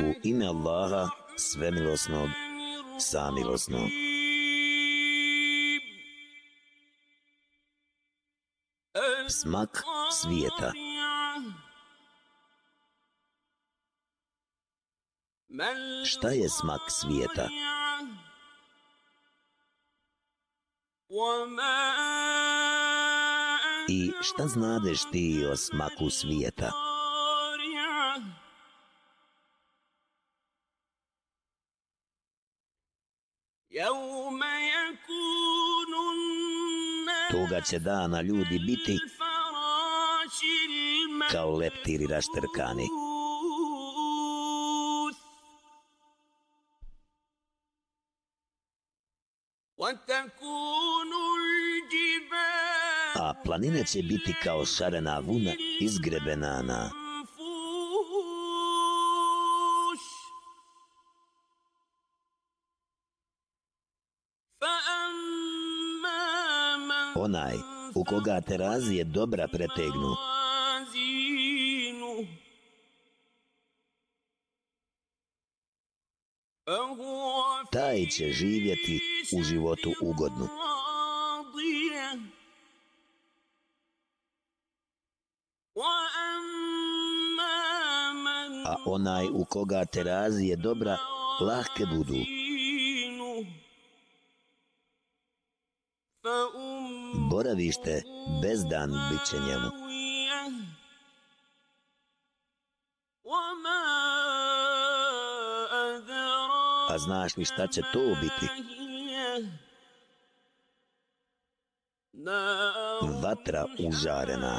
U ime Allaha, svemilosnog, samilosnog. Smak svijeta. Šta je smak svijeta? I šta znadeš ti o smaku svijeta? Toga će dana ljudi biti kao leptiri raštrkani. A planine će biti kao šarena vuna izgrebena onaj u koga terazije dobra pretegnu. Taj će živjeti u životu ugodnu. A onaj u koga terazije dobra lahke budu boravište bezdan bit će njemu. A znaš li šta će to biti? Vatra užarena.